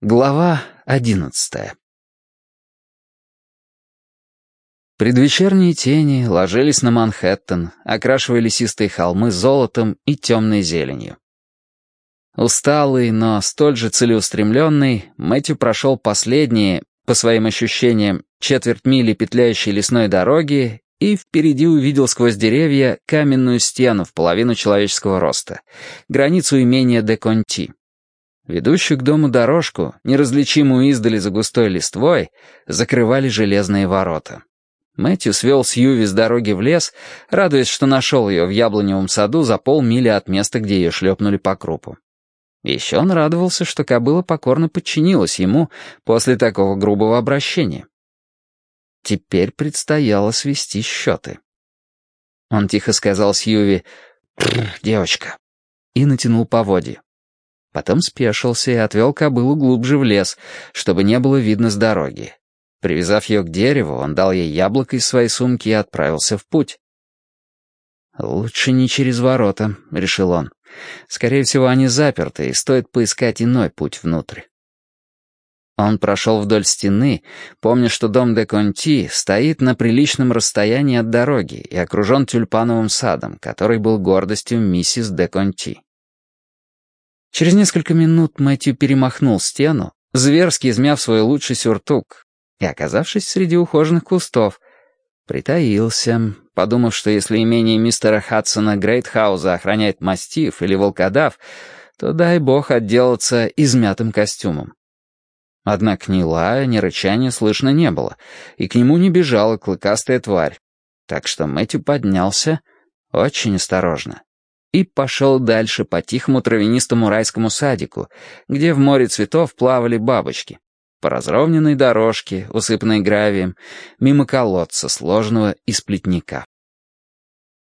Глава одиннадцатая Предвечерние тени ложились на Манхэттен, окрашивая лесистые холмы золотом и темной зеленью. Усталый, но столь же целеустремленный, Мэтью прошел последние, по своим ощущениям, четверть мили петляющей лесной дороги и впереди увидел сквозь деревья каменную стену в половину человеческого роста, границу имения де Конти. Ведущую к дому дорожку, неразличимую издали за густой листвой, закрывали железные ворота. Мэтью свел Сьюви с дороги в лес, радуясь, что нашел ее в яблоневом саду за полмили от места, где ее шлепнули по крупу. Еще он радовался, что кобыла покорно подчинилась ему после такого грубого обращения. Теперь предстояло свести счеты. Он тихо сказал Сьюви «Девочка» и натянул поводья. Потом спешился и отвел кобылу глубже в лес, чтобы не было видно с дороги. Привязав ее к дереву, он дал ей яблоко из своей сумки и отправился в путь. «Лучше не через ворота», — решил он. «Скорее всего, они заперты, и стоит поискать иной путь внутрь». Он прошел вдоль стены, помня, что дом де Конти стоит на приличном расстоянии от дороги и окружен тюльпановым садом, который был гордостью миссис де Конти. Через несколько минут Мэтью перемахнул стену, зверски измяв свой лучший сюртук, и, оказавшись среди ухоженных кустов, притаился, подумав, что если имение мистера Хадсона Грейтхауза охраняет мастиф или волкодав, то дай бог отделаться измятым костюмом. Однако ни лая, ни рычания слышно не было, и к нему не бежала клыкастая тварь. Так что Мэтью поднялся очень осторожно и пошел дальше по тихому травянистому райскому садику, где в море цветов плавали бабочки, по разровненной дорожке, усыпанной гравием, мимо колодца, сложного из плетника.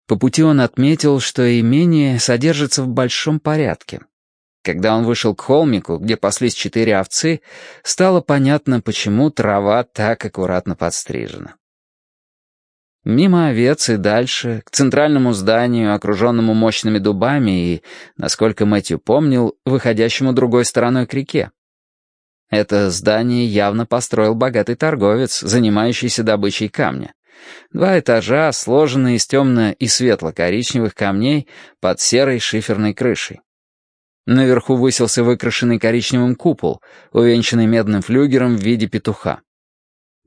По пути он отметил, что имение содержится в большом порядке. Когда он вышел к холмику, где паслись четыре овцы, стало понятно, почему трава так аккуратно подстрижена. Мимо овец и дальше, к центральному зданию, окруженному мощными дубами и, насколько Мэтью помнил, выходящему другой стороной к реке. Это здание явно построил богатый торговец, занимающийся добычей камня. Два этажа, сложенные из темно- и светло-коричневых камней под серой шиферной крышей. Наверху высился выкрашенный коричневым купол, увенчанный медным флюгером в виде петуха.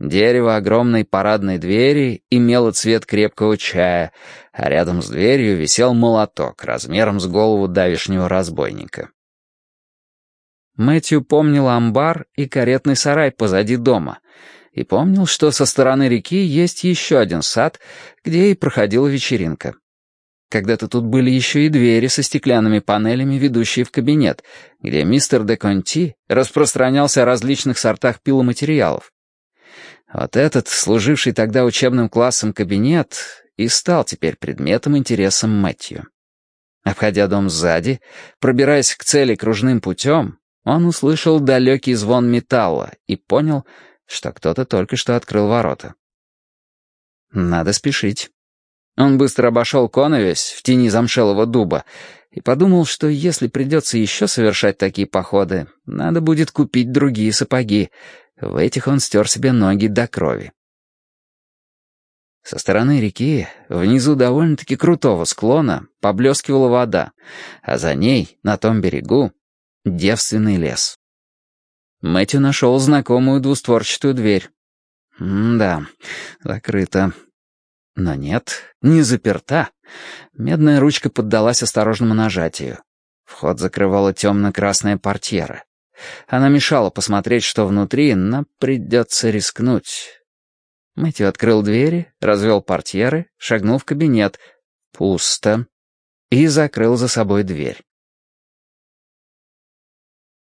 Дерево огромной парадной двери имело цвет крепкого чая, а рядом с дверью висел молоток размером с голову давишнего разбойника. Мэтью помнил амбар и каретный сарай позади дома, и помнил, что со стороны реки есть еще один сад, где и проходила вечеринка. Когда-то тут были еще и двери со стеклянными панелями, ведущие в кабинет, где мистер де Конти распространялся о различных сортах пиломатериалов. Вот этот, служивший тогда учебным классом кабинет, и стал теперь предметом интереса Мэтью. Обходя дом сзади, пробираясь к цели кружным путем, он услышал далекий звон металла и понял, что кто-то только что открыл ворота. Надо спешить. Он быстро обошел коновесь в тени замшелого дуба и подумал, что если придется еще совершать такие походы, надо будет купить другие сапоги, в этих он стер себе ноги до крови. Со стороны реки, внизу довольно-таки крутого склона, поблескивала вода, а за ней, на том берегу, девственный лес. Мэтью нашел знакомую двустворчатую дверь. М-да, закрыта. Но нет, не заперта. Медная ручка поддалась осторожному нажатию. Вход закрывала темно-красная портьера. Она мешала посмотреть, что внутри, но придется рискнуть. Мэтью открыл двери, развел портьеры, шагнул в кабинет. Пусто. И закрыл за собой дверь.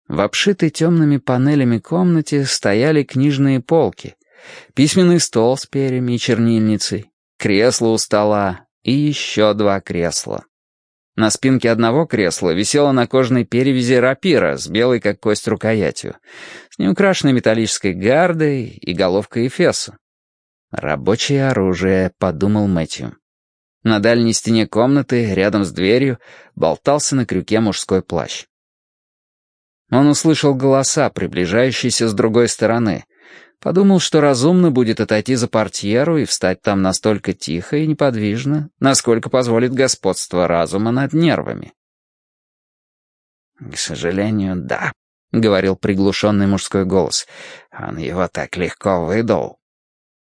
В обшитой темными панелями комнате стояли книжные полки, письменный стол с перьями и чернильницей, кресло у стола и еще два кресла. На спинке одного кресла висела на кожаной перевязи рапира с белой как кость рукоятью, с неукрашенной металлической гардой и головкой эфесу. «Рабочее оружие», — подумал Мэтью. На дальней стене комнаты, рядом с дверью, болтался на крюке мужской плащ. Он услышал голоса, приближающиеся с другой стороны. Подумал, что разумно будет отойти за портьеру и встать там настолько тихо и неподвижно, насколько позволит господство разума над нервами. «К сожалению, да», — говорил приглушенный мужской голос. «Он его так легко выдал».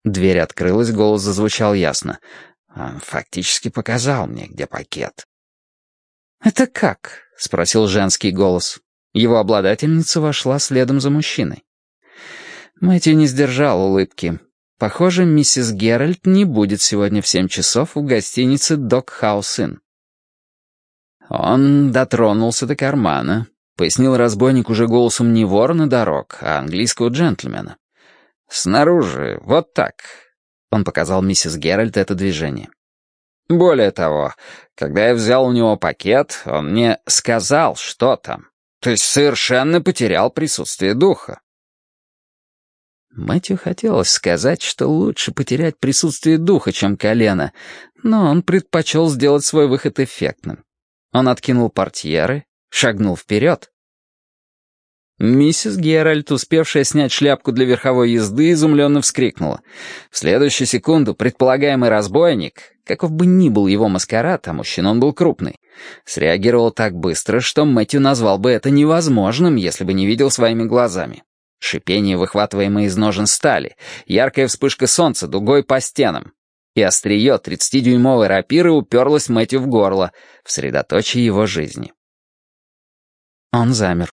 Дверь открылась, голос зазвучал ясно. «Он фактически показал мне, где пакет». «Это как?» — спросил женский голос. Его обладательница вошла следом за мужчиной. Мэтью не сдержал улыбки. Похоже, миссис Геральт не будет сегодня в семь часов в гостинице «Док Хаус Инн». Он дотронулся до кармана, пояснил разбойник уже голосом не ворона дорог, а английского джентльмена. «Снаружи, вот так». Он показал миссис Геральт это движение. «Более того, когда я взял у него пакет, он мне сказал, что там. То есть совершенно потерял присутствие духа». Мэтью хотелось сказать, что лучше потерять присутствие духа, чем колено, но он предпочел сделать свой выход эффектным. Он откинул портьеры, шагнул вперед. Миссис Геральт, успевшая снять шляпку для верховой езды, изумленно вскрикнула. В следующую секунду предполагаемый разбойник, каков бы ни был его маскарад, а мужчина он был крупный, среагировал так быстро, что Мэтью назвал бы это невозможным, если бы не видел своими глазами. Шипение, выхватываемое из ножен стали, яркая вспышка солнца дугой по стенам, и острие тридцатидюймовой рапиры уперлось Мэтью в горло, в средоточие его жизни. Он замер.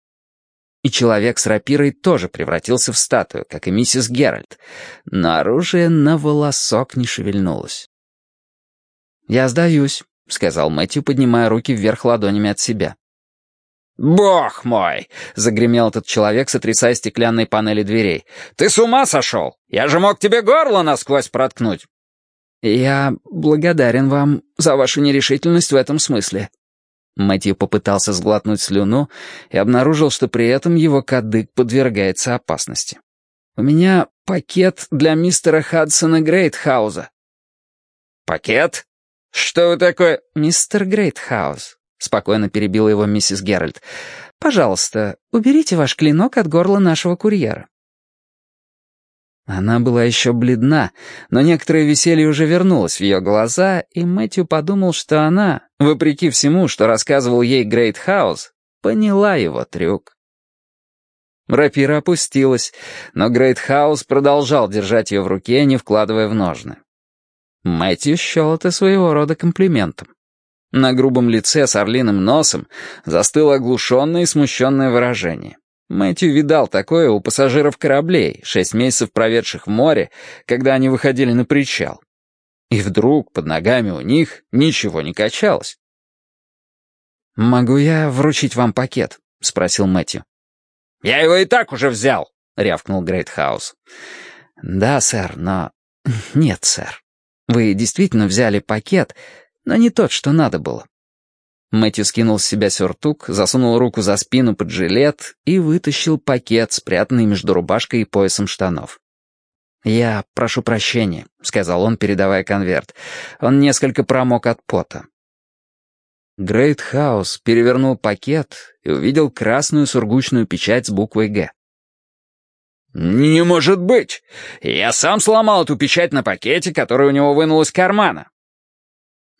И человек с рапирой тоже превратился в статую, как и миссис Геральт, но оружие на волосок не шевельнулось. «Я сдаюсь», — сказал Мэтью, поднимая руки вверх ладонями от себя. «Бог мой!» — загремел этот человек, сотрясая стеклянные панели дверей. «Ты с ума сошел? Я же мог тебе горло насквозь проткнуть!» «Я благодарен вам за вашу нерешительность в этом смысле». Мэтью попытался сглотнуть слюну и обнаружил, что при этом его кадык подвергается опасности. «У меня пакет для мистера Хадсона Грейтхауза». «Пакет? Что вы такое...» «Мистер Грейтхаус», — спокойно перебила его миссис Геральт. «Пожалуйста, уберите ваш клинок от горла нашего курьера». Она была еще бледна, но некоторое веселье уже вернулось в ее глаза, и Мэтью подумал, что она, вопреки всему, что рассказывал ей Грейт Хаус, поняла его трюк. Рапира опустилась, но Грейт Хаус продолжал держать ее в руке, не вкладывая в ножны. Мэтью счел это своего рода комплиментом. На грубом лице с орлиным носом застыло оглушенное и смущенное выражение. Мэтью видал такое у пассажиров кораблей, шесть месяцев проведших в море, когда они выходили на причал. И вдруг под ногами у них ничего не качалось. «Могу я вручить вам пакет?» — спросил Мэтью. «Я его и так уже взял», — рявкнул Грейтхаус. «Да, сэр, но...» «Нет, сэр. Вы действительно взяли пакет, но не тот, что надо было. Мэтью скинул с себя сюртук, засунул руку за спину под жилет и вытащил пакет, спрятанный между рубашкой и поясом штанов. «Я прошу прощения», — сказал он, передавая конверт. Он несколько промок от пота. Грейт Хаус перевернул пакет и увидел красную сургучную печать с буквой «Г». «Не может быть! Я сам сломал эту печать на пакете, который у него вынул из кармана.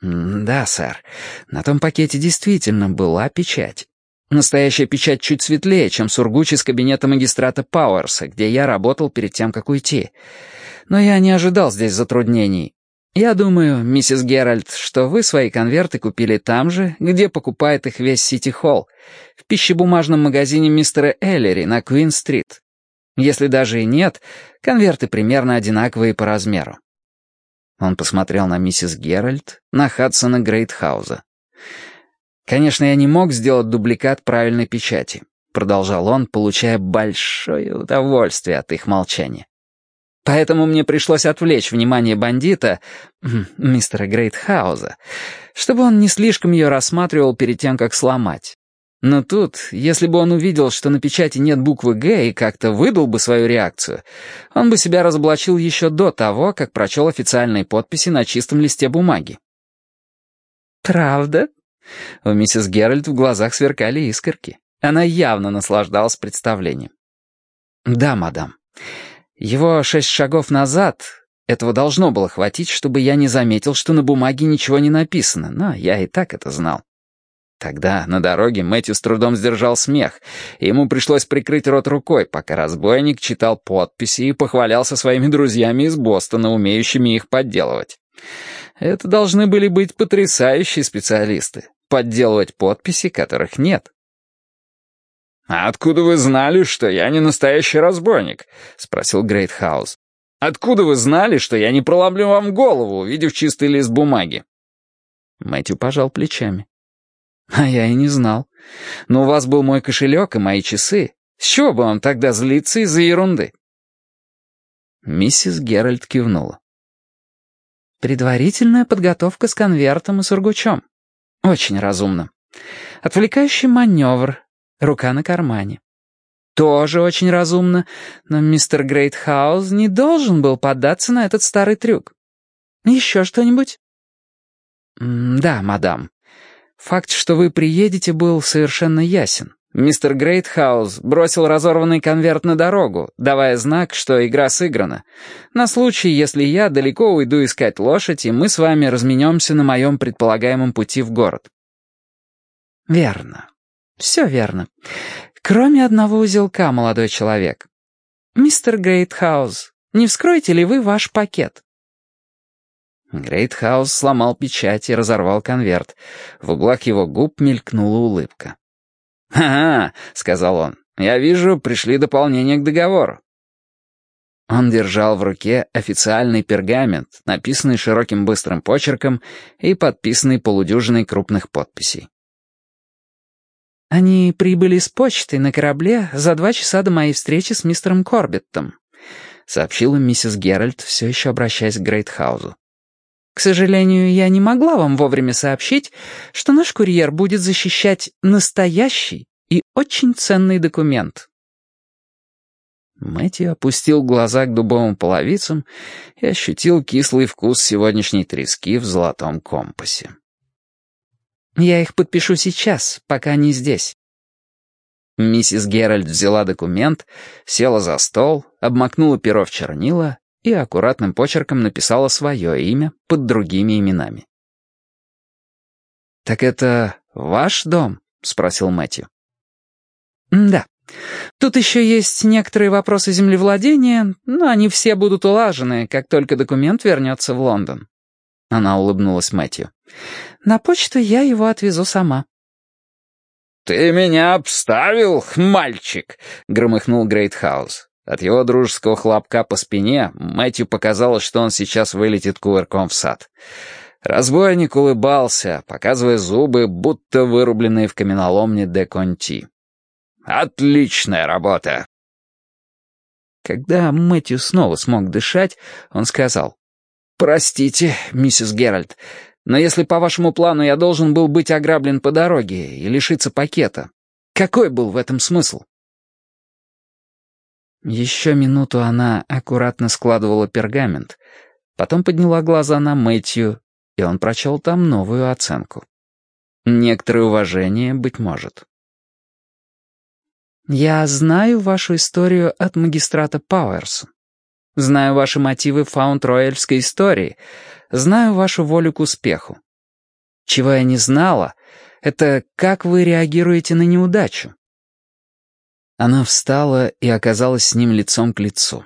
«Да, сэр. На том пакете действительно была печать. Настоящая печать чуть светлее, чем сургуч из кабинета магистрата Пауэрса, где я работал перед тем, как уйти. Но я не ожидал здесь затруднений. Я думаю, миссис Геральт, что вы свои конверты купили там же, где покупает их весь Сити-Холл, в пищебумажном магазине мистера Эллери на Куин-стрит. Если даже и нет, конверты примерно одинаковые по размеру. Он посмотрел на миссис Геральт, на Хадсона Грейтхауза. «Конечно, я не мог сделать дубликат правильной печати», — продолжал он, получая большое удовольствие от их молчания. «Поэтому мне пришлось отвлечь внимание бандита, мистера Грейтхауза, чтобы он не слишком ее рассматривал перед тем, как сломать. Но тут, если бы он увидел, что на печати нет буквы «Г» и как-то выдал бы свою реакцию, он бы себя разоблачил еще до того, как прочел официальные подписи на чистом листе бумаги. «Правда?» У миссис Геральт в глазах сверкали искорки. Она явно наслаждалась представлением. «Да, мадам. Его шесть шагов назад, этого должно было хватить, чтобы я не заметил, что на бумаге ничего не написано, но я и так это знал. Тогда на дороге Мэтью с трудом сдержал смех, и ему пришлось прикрыть рот рукой, пока разбойник читал подписи и похвалялся своими друзьями из Бостона, умеющими их подделывать. Это должны были быть потрясающие специалисты, подделывать подписи, которых нет. «А откуда вы знали, что я не настоящий разбойник?» — спросил Грейтхаус. «Откуда вы знали, что я не проломлю вам голову, увидев чистый лист бумаги?» Мэтью пожал плечами. «А я и не знал. Но у вас был мой кошелек и мои часы. С чего бы вам тогда злиться из-за ерунды?» Миссис Геральт кивнула. «Предварительная подготовка с конвертом и сургучом. Очень разумно. Отвлекающий маневр, рука на кармане. Тоже очень разумно, но мистер Грейтхаус не должен был поддаться на этот старый трюк. Еще что-нибудь? «Да, мадам. Факт, что вы приедете, был совершенно ясен. Мистер Грейтхаус бросил разорванный конверт на дорогу, давая знак, что игра сыграна. На случай, если я далеко уйду искать лошадь, и мы с вами разменемся на моем предполагаемом пути в город. Верно. Все верно. Кроме одного узелка, молодой человек. Мистер Грейтхаус, не вскроете ли вы ваш пакет? Грейтхаус сломал печать и разорвал конверт. В углах его губ мелькнула улыбка. «Ага», — сказал он, — «я вижу, пришли дополнения к договору». Он держал в руке официальный пергамент, написанный широким быстрым почерком и подписанный полудюжиной крупных подписей. «Они прибыли с почтой на корабле за два часа до моей встречи с мистером Корбеттом», сообщила миссис Геральт, все еще обращаясь к Грейтхаузу. К сожалению, я не могла вам вовремя сообщить, что наш курьер будет защищать настоящий и очень ценный документ. Мэтью опустил глаза к дубовым половицам и ощутил кислый вкус сегодняшней трески в золотом компасе. «Я их подпишу сейчас, пока они здесь». Миссис Геральт взяла документ, села за стол, обмакнула перо в чернила и аккуратным почерком написала свое имя под другими именами. «Так это ваш дом?» — спросил Мэтью. «Да. Тут еще есть некоторые вопросы землевладения, но они все будут улажены, как только документ вернется в Лондон». Она улыбнулась Мэтью. «На почту я его отвезу сама». «Ты меня обставил, мальчик!» — громыхнул Грейтхаус. От его дружеского хлопка по спине Мэтью показалось, что он сейчас вылетит кувырком в сад. Разбойник улыбался, показывая зубы, будто вырубленные в каменоломне де Конти. «Отличная работа!» Когда Мэтью снова смог дышать, он сказал, «Простите, миссис Геральт, но если по вашему плану я должен был быть ограблен по дороге и лишиться пакета, какой был в этом смысл?» Еще минуту она аккуратно складывала пергамент, потом подняла глаза на Мэтью, и он прочел там новую оценку. Некоторое уважение, быть может. «Я знаю вашу историю от магистрата Пауэрса. Знаю ваши мотивы в фаунд-рояльской истории. Знаю вашу волю к успеху. Чего я не знала, это как вы реагируете на неудачу. Она встала и оказалась с ним лицом к лицу.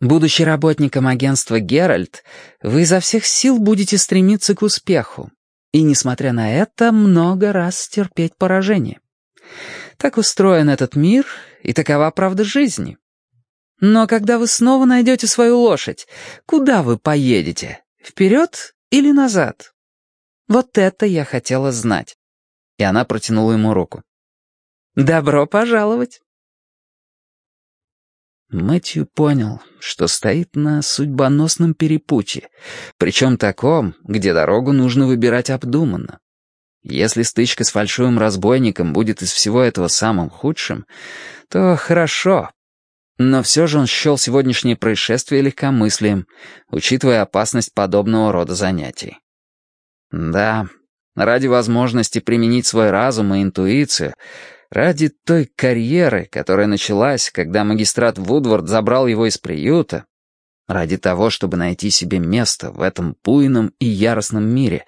Будучи работником агентства «Геральт», вы изо всех сил будете стремиться к успеху, и, несмотря на это, много раз терпеть поражение. Так устроен этот мир, и такова правда жизни. Но когда вы снова найдете свою лошадь, куда вы поедете? Вперед или назад? Вот это я хотела знать. И она протянула ему руку. «Добро пожаловать!» Мэтью понял, что стоит на судьбоносном перепутье, причем таком, где дорогу нужно выбирать обдуманно. Если стычка с фальшивым разбойником будет из всего этого самым худшим, то хорошо. Но все же он счел сегодняшнее происшествие легкомыслием, учитывая опасность подобного рода занятий. Да, ради возможности применить свой разум и интуицию, ради той карьеры, которая началась, когда магистрат Вудвард забрал его из приюта, ради того, чтобы найти себе место в этом буйном и яростном мире,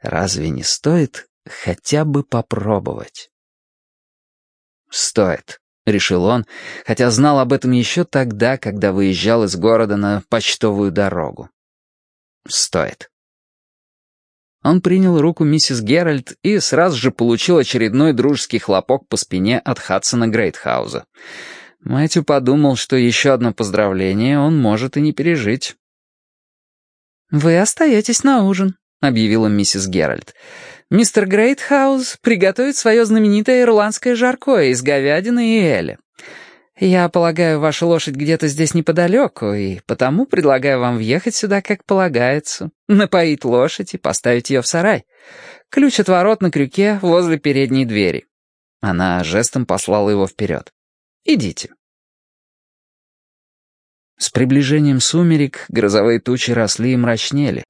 разве не стоит хотя бы попробовать? Стоит. — решил он, хотя знал об этом еще тогда, когда выезжал из города на почтовую дорогу. «Стоит». Он принял руку миссис Геральт и сразу же получил очередной дружеский хлопок по спине от Хадсона Грейтхауза. Мэтью подумал, что еще одно поздравление он может и не пережить. «Вы остаетесь на ужин», — объявила миссис Геральт. Мистер Грейтхаус приготовит свое знаменитое ирландское жаркое из говядины и эля. Я полагаю, ваша лошадь где-то здесь неподалеку, и потому предлагаю вам въехать сюда, как полагается, напоить лошадь и поставить ее в сарай. Ключ от ворот на крюке возле передней двери». Она жестом послала его вперед. «Идите». С приближением сумерек грозовые тучи росли и мрачнели,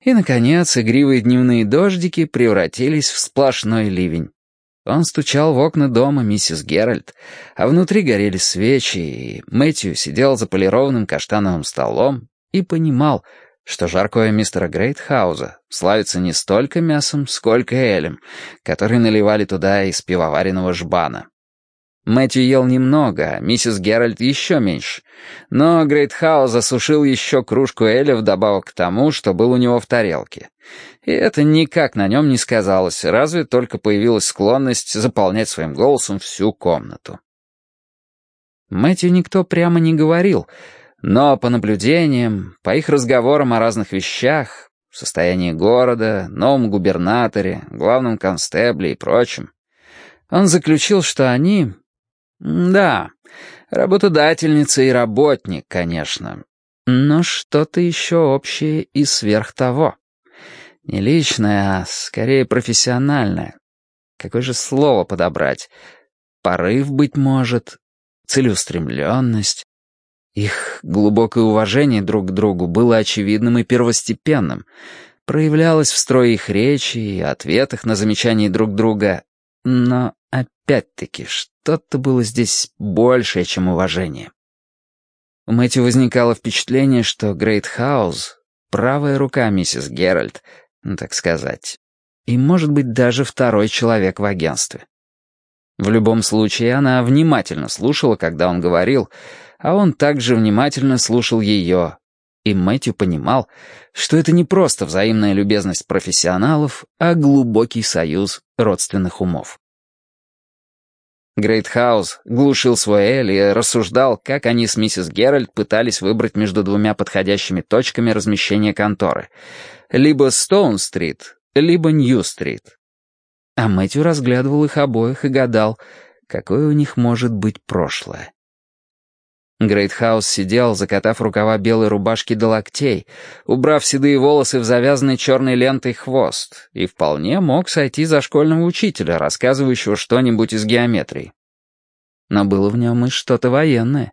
и, наконец, игривые дневные дождики превратились в сплошной ливень. Он стучал в окна дома миссис Геральт, а внутри горели свечи, и Мэтью сидел за полированным каштановым столом и понимал, что жаркое мистера Грейтхауза славится не столько мясом, сколько элем, который наливали туда из пивоваренного жбана. Мэтью ел немного, миссис Геральт еще меньше. Но Грейтхаус засушил еще кружку Эля вдобавок к тому, что был у него в тарелке. И это никак на нем не сказалось, разве только появилась склонность заполнять своим голосом всю комнату. Мэтью никто прямо не говорил, но по наблюдениям, по их разговорам о разных вещах, состоянии города, новом губернаторе, главном констебле и прочем, он заключил, что они, да, работодательница и работник, конечно. Но что-то еще общее и сверх того. Не личное, а скорее профессиональное. Какое же слово подобрать? Порыв, быть может, целеустремленность. Их глубокое уважение друг к другу было очевидным и первостепенным, проявлялось в строе их речи и ответах на замечания друг друга, но опять-таки что-то было здесь большее, чем уважение. У Мэтью возникало впечатление, что Грейт Хаус — правая рука миссис Геральт, ну, так сказать, и, может быть, даже второй человек в агентстве. В любом случае, она внимательно слушала, когда он говорил, а он также внимательно слушал ее, и Мэтью понимал, что это не просто взаимная любезность профессионалов, а глубокий союз родственных умов. Грейтхаус глушил свой эль и рассуждал, как они с миссис Геральт пытались выбрать между двумя подходящими точками размещения конторы. Либо Стоун-стрит, либо Нью-стрит. А Мэтью разглядывал их обоих и гадал, какое у них может быть прошлое. Грейтхаус сидел, закатав рукава белой рубашки до локтей, убрав седые волосы в завязанный черной лентой хвост, и вполне мог сойти за школьного учителя, рассказывающего что-нибудь из геометрии. Но было в нем и что-то военное.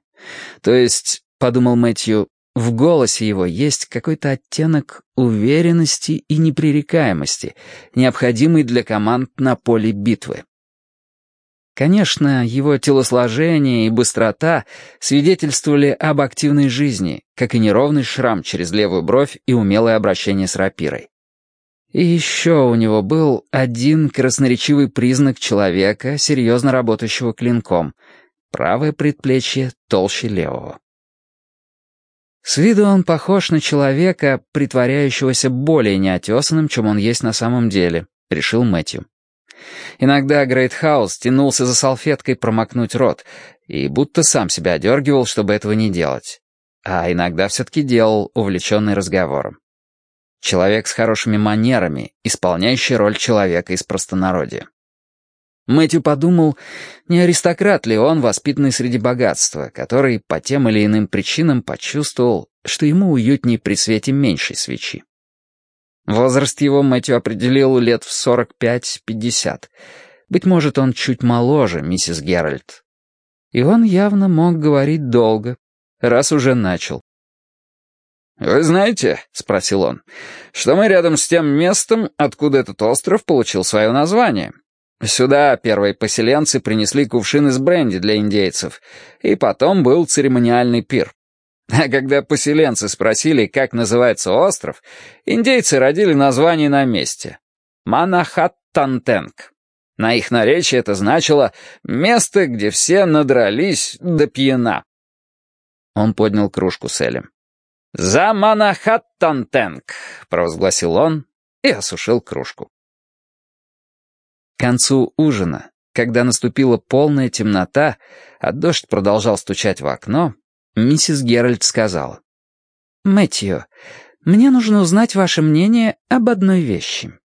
То есть, подумал Мэтью, в голосе его есть какой-то оттенок уверенности и непререкаемости, необходимый для команд на поле битвы. Конечно, его телосложение и быстрота свидетельствовали об активной жизни, как и неровный шрам через левую бровь и умелое обращение с рапирой. И еще у него был один красноречивый признак человека, серьезно работающего клинком — правое предплечье толще левого. С виду он похож на человека, притворяющегося более неотесанным, чем он есть на самом деле, решил Мэтью. Иногда Грейтхаус тянулся за салфеткой промокнуть рот и будто сам себя одергивал, чтобы этого не делать. А иногда все-таки делал, увлеченный разговором. Человек с хорошими манерами, исполняющий роль человека из простонародья. Мэтью подумал, не аристократ ли он, воспитанный среди богатства, который по тем или иным причинам почувствовал, что ему уютнее при свете меньшей свечи. Возраст его Мэтью определил лет в 45-50. Быть может, он чуть моложе, миссис Геральт. И он явно мог говорить долго, раз уже начал. «Вы знаете, — спросил он, — что мы рядом с тем местом, откуда этот остров получил свое название. Сюда первые поселенцы принесли кувшины с бренди для индейцев, и потом был церемониальный пир. А когда поселенцы спросили, как называется остров, индейцы родили название на месте — Манахаттантенг. На их наречии это значило «место, где все надрались до пьяна». Он поднял кружку с Элем. «За Манахаттантенг!» — провозгласил он и осушил кружку. К концу ужина, когда наступила полная темнота, а дождь продолжал стучать в окно, миссис Геральт сказала. «Мэтью, мне нужно узнать ваше мнение об одной вещи.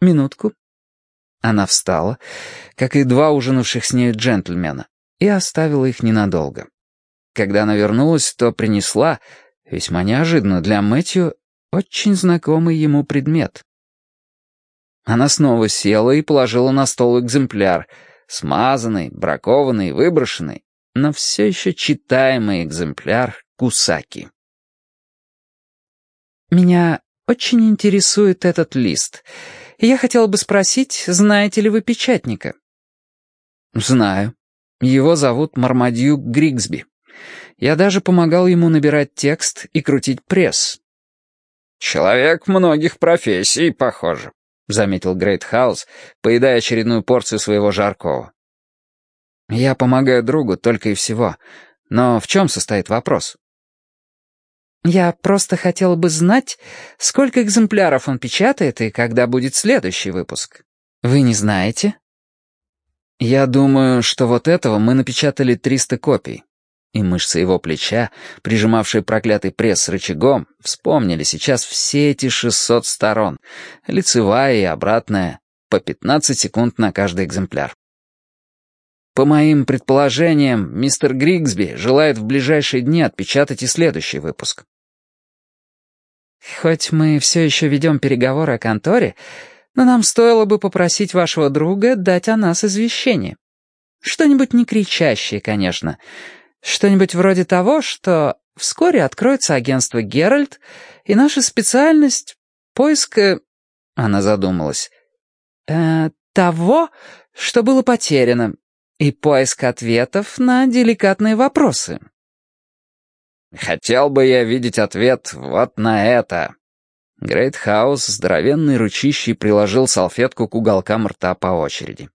Минутку». Она встала, как и два ужинавших с нею джентльмена, и оставила их ненадолго. Когда она вернулась, то принесла, весьма неожиданно для Мэтью, очень знакомый ему предмет. Она снова села и положила на стол экземпляр, смазанный, бракованный, выброшенный, но все еще читаемый экземпляр Кусаки. «Меня очень интересует этот лист», я хотела бы спросить, знаете ли вы печатника?» «Знаю. Его зовут Мармадью Григсби. Я даже помогал ему набирать текст и крутить пресс». «Человек многих профессий, похоже», — заметил Грейтхаус, поедая очередную порцию своего жаркого. «Я помогаю другу только и всего. Но в чем состоит вопрос?» Я просто хотела бы знать, сколько экземпляров он печатает и когда будет следующий выпуск. Вы не знаете? Я думаю, что вот этого мы напечатали 300 копий. И мышцы его плеча, прижимавшие проклятый пресс с рычагом, вспомнили сейчас все эти 600 сторон, лицевая и обратная, по 15 секунд на каждый экземпляр. По моим предположениям, мистер Григсби желает в ближайшие дни отпечатать и следующий выпуск. Хоть мы все еще ведем переговоры о конторе, но нам стоило бы попросить вашего друга дать о нас извещение. Что-нибудь не кричащее, конечно. Что-нибудь вроде того, что вскоре откроется агентство «Геральт», и наша специальность — поиска... Она задумалась. Э, того, что было потеряно, и поиск ответов на деликатные вопросы. Хотел бы я видеть ответ вот на это. Грейтхаус здоровенный ручищей приложил салфетку к уголкам рта по очереди.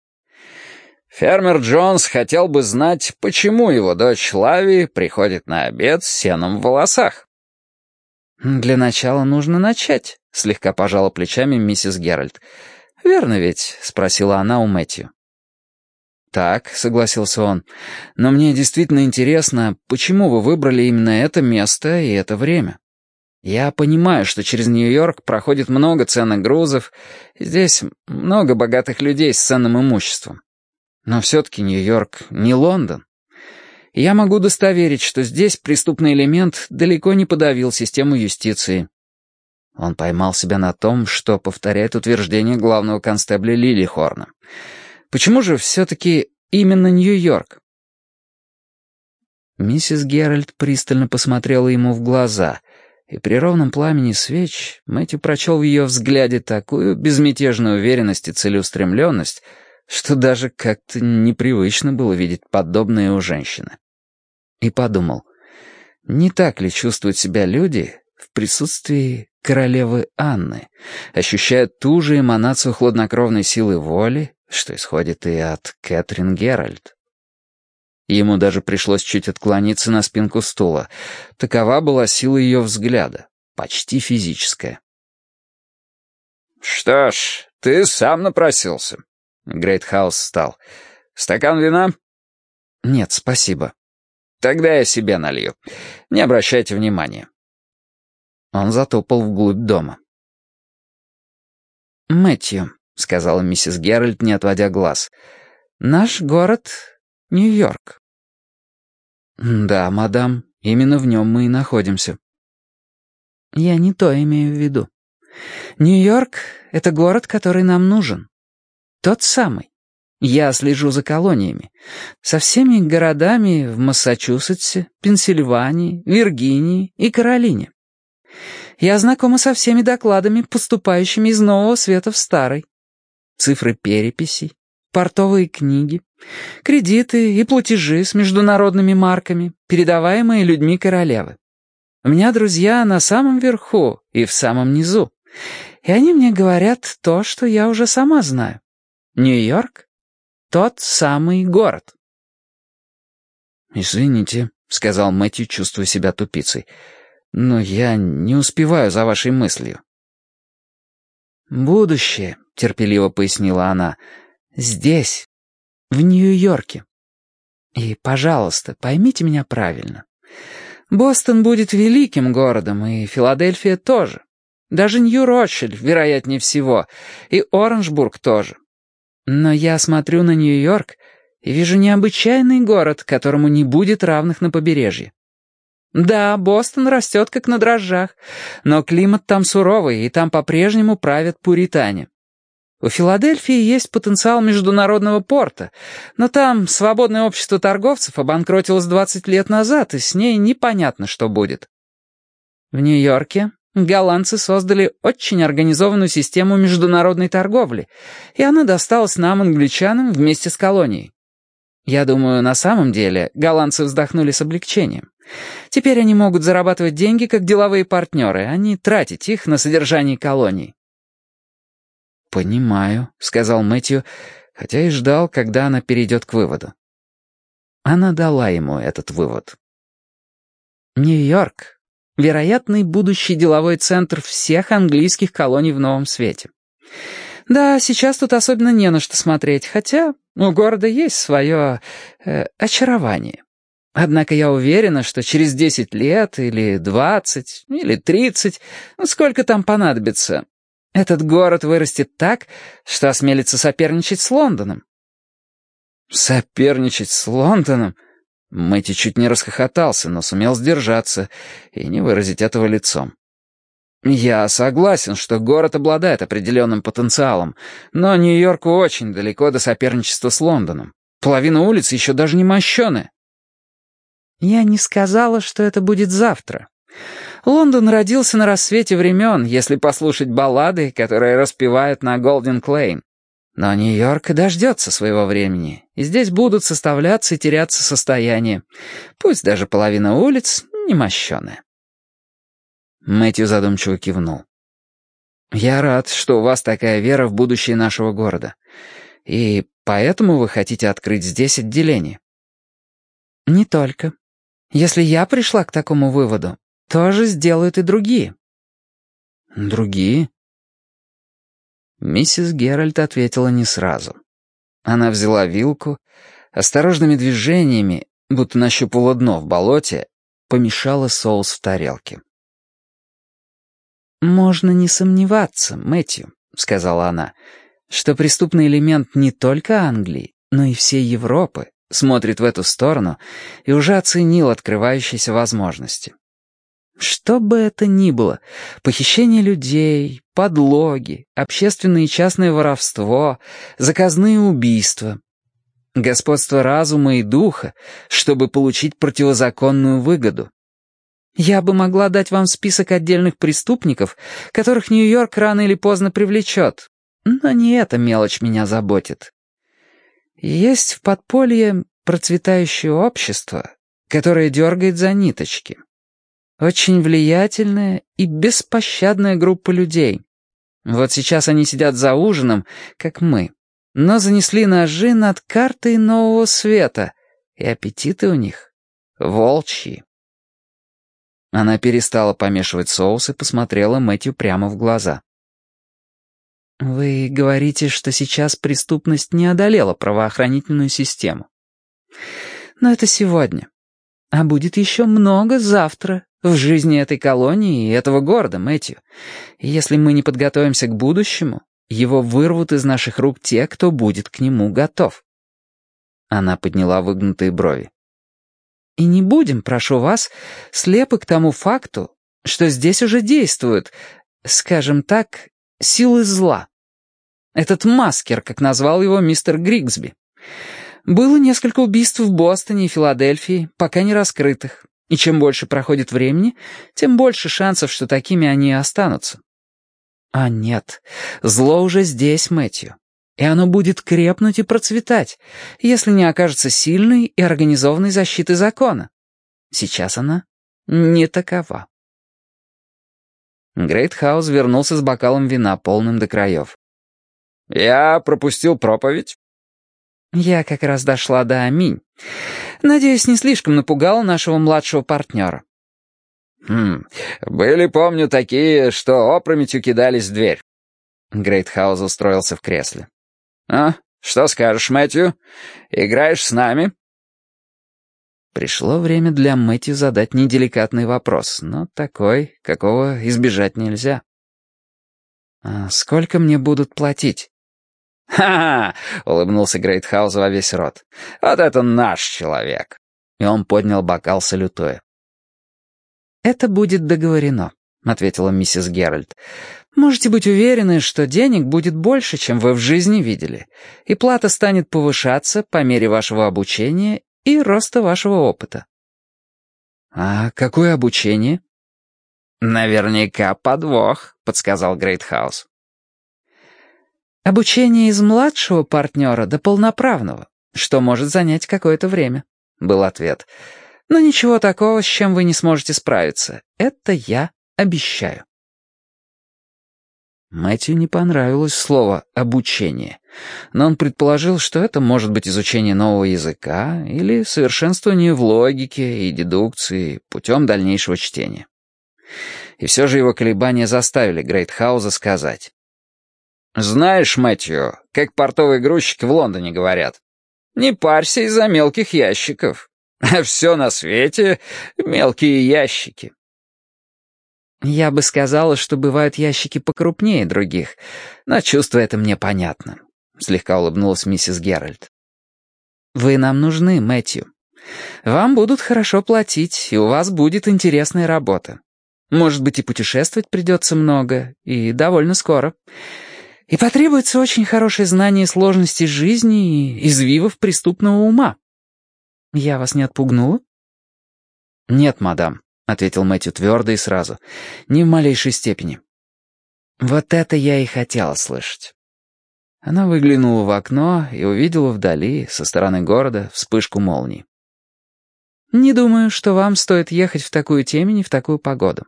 Фермер Джонс хотел бы знать, почему его дочь Лави приходит на обед с сеном в волосах. «Для начала нужно начать», — слегка пожала плечами миссис Геральт. «Верно ведь?» — спросила она у Мэтью. «Так», — согласился он, — «но мне действительно интересно, почему вы выбрали именно это место и это время? Я понимаю, что через Нью-Йорк проходит много ценных грузов, здесь много богатых людей с ценным имуществом. Но все-таки Нью-Йорк не Лондон. я могу удостоверить, что здесь преступный элемент далеко не подавил систему юстиции». Он поймал себя на том, что повторяет утверждение главного констебля Лилихорна — Почему же все-таки именно Нью-Йорк?» Миссис Геральт пристально посмотрела ему в глаза, и при ровном пламени свеч Мэтью прочел в ее взгляде такую безмятежную уверенность и целеустремленность, что даже как-то непривычно было видеть подобное у женщины. И подумал, не так ли чувствуют себя люди в присутствии королевы Анны, ощущая ту же эманацию хладнокровной силы воли что исходит и от Кэтрин Геральт. Ему даже пришлось чуть отклониться на спинку стула. Такова была сила ее взгляда, почти физическая. «Что ж, ты сам напросился». Грейтхаус встал. «Стакан вина?» «Нет, спасибо». «Тогда я себе налью. Не обращайте внимания». Он затопал вглубь дома. «Мэтью», — сказала миссис Геральт, не отводя глаз. «Наш город — Нью-Йорк». «Да, мадам, именно в нем мы и находимся». «Я не то имею в виду. Нью-Йорк — это город, который нам нужен. Тот самый. Я слежу за колониями. Со всеми городами в Массачусетсе, Пенсильвании, Виргинии и Каролине. Я знакома со всеми докладами, поступающими из Нового Света в Старый. Цифры переписей, портовые книги, кредиты и платежи с международными марками, передаваемые людьми королевы. У меня друзья на самом верху и в самом низу. И они мне говорят то, что я уже сама знаю. Нью-Йорк — тот самый город. «Извините», — сказал Мэтью, чувствуя себя тупицей, «но я не успеваю за вашей мыслью». «Будущее», — терпеливо пояснила она, — «здесь, в Нью-Йорке. И, пожалуйста, поймите меня правильно. Бостон будет великим городом, и Филадельфия тоже. Даже Нью-Ротшильд, вероятнее всего, и Оранжбург тоже. Но я смотрю на Нью-Йорк и вижу необычайный город, которому не будет равных на побережье. Да, Бостон растет как на дрожжах, но климат там суровый, и там по-прежнему правят пуритане. У Филадельфии есть потенциал международного порта, но там свободное общество торговцев обанкротилось 20 лет назад, и с ней непонятно, что будет. В Нью-Йорке голландцы создали очень организованную систему международной торговли, и она досталась нам, англичанам, вместе с колонией. Я думаю, на самом деле голландцы вздохнули с облегчением. Теперь они могут зарабатывать деньги как деловые партнеры, а не тратить их на содержание колоний. «Понимаю», — сказал Мэтью, хотя и ждал, когда она перейдет к выводу. Она дала ему этот вывод. «Нью-Йорк — вероятный будущий деловой центр всех английских колоний в Новом Свете. Да, сейчас тут особенно не на что смотреть, хотя у города есть свое э, очарование. Однако я уверена, что через десять лет или двадцать или тридцать, ну, сколько там понадобится, этот город вырастет так, что осмелится соперничать с Лондоном». «Соперничать с Лондоном?» Мэтти чуть не расхохотался, но сумел сдержаться и не выразить этого лицом. «Я согласен, что город обладает определенным потенциалом, но Нью-Йорку очень далеко до соперничества с Лондоном. Половина улиц еще даже не мощеная». «Я не сказала, что это будет завтра. Лондон родился на рассвете времен, если послушать баллады, которые распевают на Голден Клейн. Но Нью-Йорк дождется своего времени, и здесь будут составляться и теряться состояния. Пусть даже половина улиц немощеная. Мэтью задумчиво кивнул. «Я рад, что у вас такая вера в будущее нашего города. И поэтому вы хотите открыть здесь отделение?» «Не только. Если я пришла к такому выводу, то же сделают и другие». «Другие?» Миссис Геральт ответила не сразу. Она взяла вилку, осторожными движениями, будто нащупала дно в болоте, помешала соус в тарелке. «Можно не сомневаться, Мэтью», — сказала она, «что преступный элемент не только Англии, но и всей Европы смотрит в эту сторону и уже оценил открывающиеся возможности. Что бы это ни было, похищение людей, подлоги, общественное и частное воровство, заказные убийства, господство разума и духа, чтобы получить противозаконную выгоду. Я бы могла дать вам список отдельных преступников, которых Нью-Йорк рано или поздно привлечет, но не эта мелочь меня заботит. Есть в подполье процветающее общество, которое дергает за ниточки. Очень влиятельная и беспощадная группа людей. Вот сейчас они сидят за ужином, как мы, но занесли ножи над картой нового света, и аппетиты у них волчьи. Она перестала помешивать соус и посмотрела Мэтью прямо в глаза. «Вы говорите, что сейчас преступность не одолела правоохранительную систему. Но это сегодня. А будет еще много завтра в жизни этой колонии и этого города, Мэтью. И если мы не подготовимся к будущему, его вырвут из наших рук те, кто будет к нему готов». Она подняла выгнутые брови. «И не будем, прошу вас, слепы к тому факту, что здесь уже действуют, скажем так, силы зла. Этот маскер, как назвал его мистер Григсби. Было несколько убийств в Бостоне и Филадельфии, пока не раскрытых. И чем больше проходит времени, тем больше шансов, что такими они и останутся. А нет, зло уже здесь, Мэтью. И оно будет крепнуть и процветать, если не окажется сильной и организованной защитой закона. Сейчас она не такова. Грейтхаус вернулся с бокалом вина, полным до краев. «Я пропустил проповедь?» «Я как раз дошла до «Аминь». Надеюсь, не слишком напугал нашего младшего партнера». «Хм, были, помню, такие, что опрометью кидались в дверь». Грейтхаус устроился в кресле. «А, что скажешь, Мэтью? Играешь с нами?» Пришло время для Мэтью задать неделикатный вопрос, но такой, какого избежать нельзя. «А сколько мне будут платить?» «Ха-ха!» — улыбнулся Грейтхаус во весь рот. «Вот это наш человек!» И он поднял бокал салютуя. «Это будет договорено», — ответила миссис Геральт. «Можете быть уверены, что денег будет больше, чем вы в жизни видели, и плата станет повышаться по мере вашего обучения и роста вашего опыта». «А какое обучение?» «Наверняка подвох», — подсказал Грейтхаус. «Обучение из младшего партнера до полноправного, что может занять какое-то время», — был ответ. «Но ничего такого, с чем вы не сможете справиться. Это я обещаю». Мэтью не понравилось слово «обучение», но он предположил, что это может быть изучение нового языка или совершенствование в логике и дедукции путем дальнейшего чтения. И все же его колебания заставили Грейтхауза сказать. «Знаешь, Мэтью, как портовые грузчики в Лондоне говорят, не парься из-за мелких ящиков. Все на свете — мелкие ящики». «Я бы сказала, что бывают ящики покрупнее других, но чувство это мне понятно», — слегка улыбнулась миссис Геральт. «Вы нам нужны, Мэтью. Вам будут хорошо платить, и у вас будет интересная работа. Может быть, и путешествовать придется много, и довольно скоро. И потребуется очень хорошее знание сложностей жизни и извивов преступного ума. Я вас не отпугнула? Нет, мадам, — ответил Мэтью твердо и сразу. Ни в малейшей степени. Вот это я и хотела слышать. Она выглянула в окно и увидела вдали, со стороны города, вспышку молний. «Не думаю, что вам стоит ехать в такую темень и в такую погоду.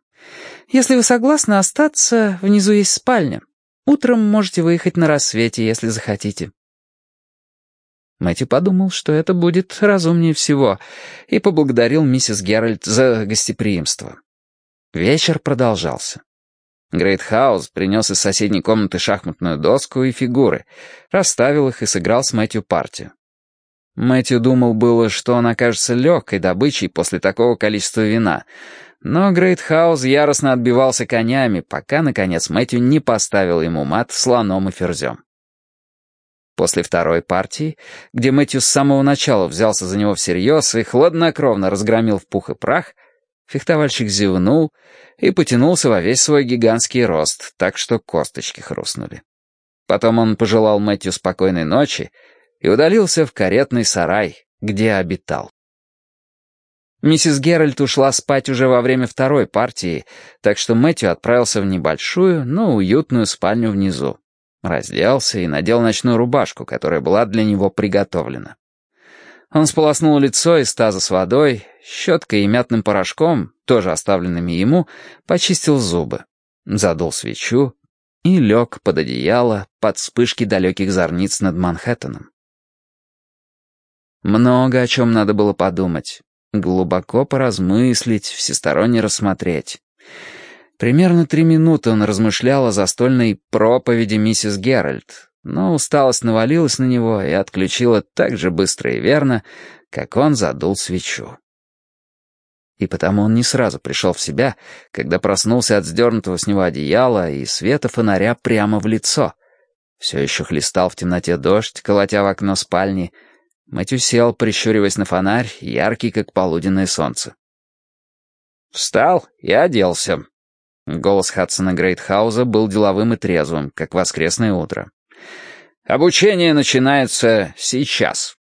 Если вы согласны остаться, внизу есть спальня. Утром можете выехать на рассвете, если захотите». Мэтью подумал, что это будет разумнее всего, и поблагодарил миссис Геральт за гостеприимство. Вечер продолжался. Грейтхаус принес из соседней комнаты шахматную доску и фигуры, расставил их и сыграл с Мэтью партию. Мэтью думал было, что он окажется легкой добычей после такого количества вина, но Грейтхаус яростно отбивался конями, пока, наконец, Мэтью не поставил ему мат слоном и ферзем. После второй партии, где Мэтью с самого начала взялся за него всерьез и хладнокровно разгромил в пух и прах, фехтовальщик зевнул и потянулся во весь свой гигантский рост, так что косточки хрустнули. Потом он пожелал Мэтью спокойной ночи и удалился в каретный сарай, где обитал. Миссис Геральт ушла спать уже во время второй партии, так что Мэтью отправился в небольшую, но уютную спальню внизу. Разделся и надел ночную рубашку, которая была для него приготовлена. Он сполоснул лицо из таза с водой, щеткой и мятным порошком, тоже оставленными ему, почистил зубы, задул свечу и лег под одеяло под вспышки далеких зорниц над Манхэттеном. Много о чем надо было подумать. Глубоко поразмыслить, всесторонне рассмотреть. Примерно три минуты он размышлял о застольной проповеди миссис Геральт, но усталость навалилась на него и отключила так же быстро и верно, как он задул свечу. И потому он не сразу пришел в себя, когда проснулся от сдернутого с него одеяла и света фонаря прямо в лицо. Все еще хлестал в темноте дождь, колотя в окно спальни — Мэтью сел, прищуриваясь на фонарь, яркий, как полуденное солнце. «Встал и оделся». Голос Хадсона Грейтхауза был деловым и трезвым, как воскресное утро. «Обучение начинается сейчас».